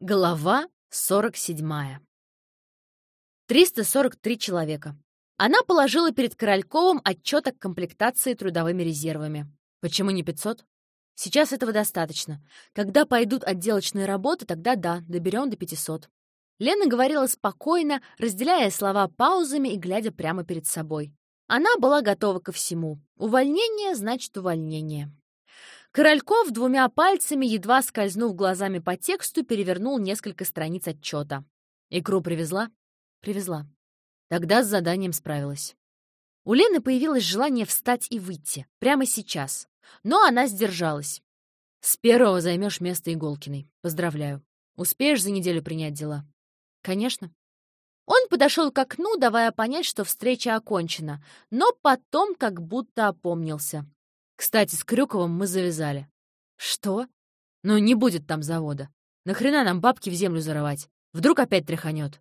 Глава 47. 343 человека. Она положила перед Корольковым отчет о комплектации трудовыми резервами. Почему не 500? Сейчас этого достаточно. Когда пойдут отделочные работы, тогда да, доберем до 500. Лена говорила спокойно, разделяя слова паузами и глядя прямо перед собой. Она была готова ко всему. Увольнение значит увольнение. Корольков двумя пальцами, едва скользнув глазами по тексту, перевернул несколько страниц отчета. «Икру привезла?» «Привезла». Тогда с заданием справилась. У Лены появилось желание встать и выйти. Прямо сейчас. Но она сдержалась. «С первого займешь место Иголкиной. Поздравляю. Успеешь за неделю принять дела?» «Конечно». Он подошел к окну, давая понять, что встреча окончена, но потом как будто опомнился. Кстати, с Крюковым мы завязали. Что? Ну, не будет там завода. Нахрена нам бабки в землю зарывать? Вдруг опять тряханет?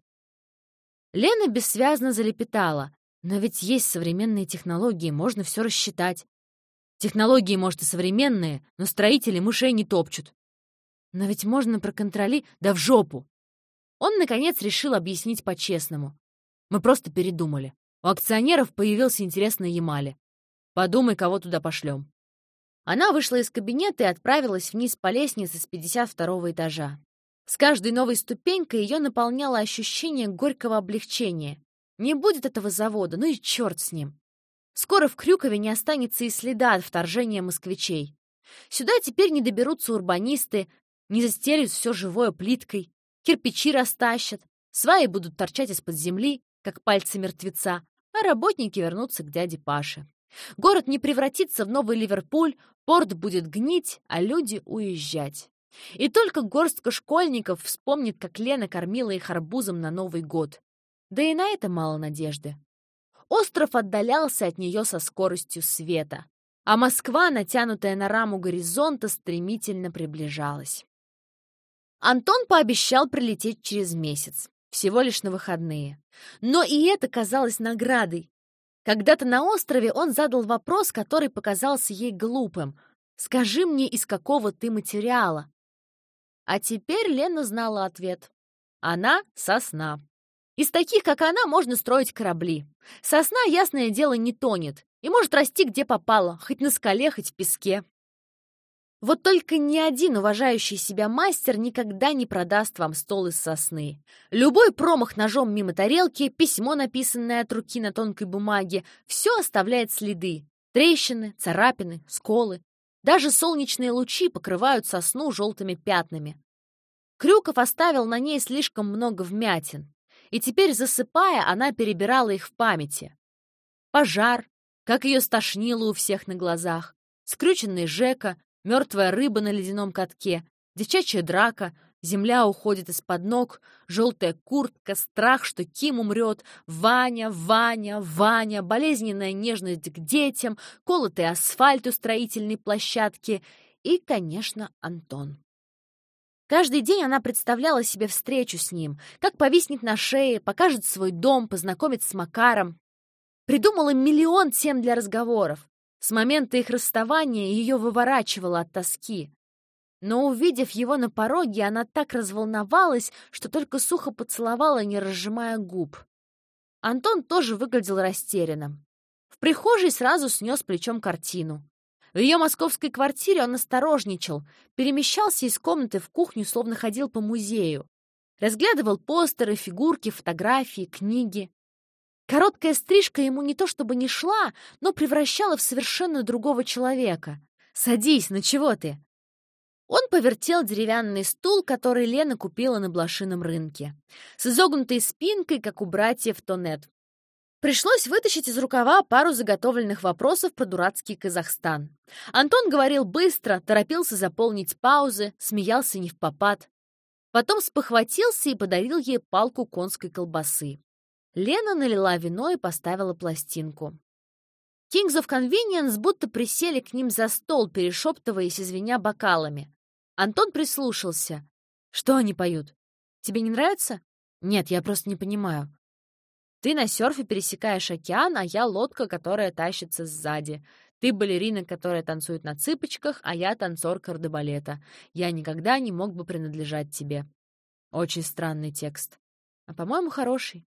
Лена бессвязно залепетала. Но ведь есть современные технологии, можно все рассчитать. Технологии, может, и современные, но строители мышей не топчут. Но ведь можно проконтроли... Да в жопу! Он, наконец, решил объяснить по-честному. Мы просто передумали. У акционеров появился интерес на Ямале. Подумай, кого туда пошлем. Она вышла из кабинета и отправилась вниз по лестнице с 52 этажа. С каждой новой ступенькой ее наполняло ощущение горького облегчения. Не будет этого завода, ну и черт с ним. Скоро в Крюкове не останется и следа от вторжения москвичей. Сюда теперь не доберутся урбанисты, не застелят все живое плиткой, кирпичи растащат, сваи будут торчать из-под земли, как пальцы мертвеца, а работники вернутся к дяде Паше. Город не превратится в новый Ливерпуль, порт будет гнить, а люди уезжать. И только горстка школьников вспомнит, как Лена кормила их арбузом на Новый год. Да и на это мало надежды. Остров отдалялся от нее со скоростью света, а Москва, натянутая на раму горизонта, стремительно приближалась. Антон пообещал прилететь через месяц, всего лишь на выходные. Но и это казалось наградой, когда-то на острове он задал вопрос, который показался ей глупым. «Скажи мне, из какого ты материала?» А теперь Лена знала ответ. Она — сосна. Из таких, как она, можно строить корабли. Сосна, ясное дело, не тонет и может расти где попало, хоть на скале, хоть в песке. Вот только ни один уважающий себя мастер никогда не продаст вам стол из сосны. Любой промах ножом мимо тарелки, письмо, написанное от руки на тонкой бумаге, все оставляет следы. Трещины, царапины, сколы. Даже солнечные лучи покрывают сосну желтыми пятнами. Крюков оставил на ней слишком много вмятин, и теперь, засыпая, она перебирала их в памяти. Пожар, как ее стошнило у всех на глазах, скрюченный Жека, Мертвая рыба на ледяном катке, девчачья драка, земля уходит из-под ног, желтая куртка, страх, что Ким умрет, Ваня, Ваня, Ваня, болезненная нежность к детям, колотый асфальт у строительной площадки и, конечно, Антон. Каждый день она представляла себе встречу с ним, как повиснет на шее, покажет свой дом, познакомит с Макаром. Придумала миллион тем для разговоров. С момента их расставания ее выворачивало от тоски. Но, увидев его на пороге, она так разволновалась, что только сухо поцеловала, не разжимая губ. Антон тоже выглядел растерянным. В прихожей сразу снес плечом картину. В ее московской квартире он осторожничал, перемещался из комнаты в кухню, словно ходил по музею. Разглядывал постеры, фигурки, фотографии, книги. Короткая стрижка ему не то чтобы не шла, но превращала в совершенно другого человека. «Садись, ну чего ты?» Он повертел деревянный стул, который Лена купила на блошином рынке, с изогнутой спинкой, как у братьев Тонет. Пришлось вытащить из рукава пару заготовленных вопросов про дурацкий Казахстан. Антон говорил быстро, торопился заполнить паузы, смеялся не в попад. Потом спохватился и подарил ей палку конской колбасы. Лена налила вино и поставила пластинку. Kings of Convenience будто присели к ним за стол, перешептываясь, извиня бокалами. Антон прислушался. «Что они поют? Тебе не нравится?» «Нет, я просто не понимаю». «Ты на серфе пересекаешь океан, а я лодка, которая тащится сзади. Ты балерина, которая танцует на цыпочках, а я танцор кардебалета. Я никогда не мог бы принадлежать тебе». Очень странный текст. А, по-моему, хороший.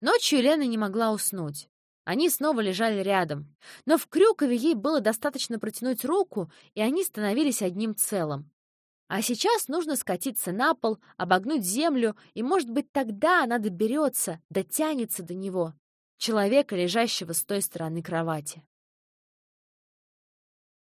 Ночью Елена не могла уснуть. Они снова лежали рядом. Но в Крюкове ей было достаточно протянуть руку, и они становились одним целым. А сейчас нужно скатиться на пол, обогнуть землю, и, может быть, тогда она доберется, дотянется до него, человека, лежащего с той стороны кровати.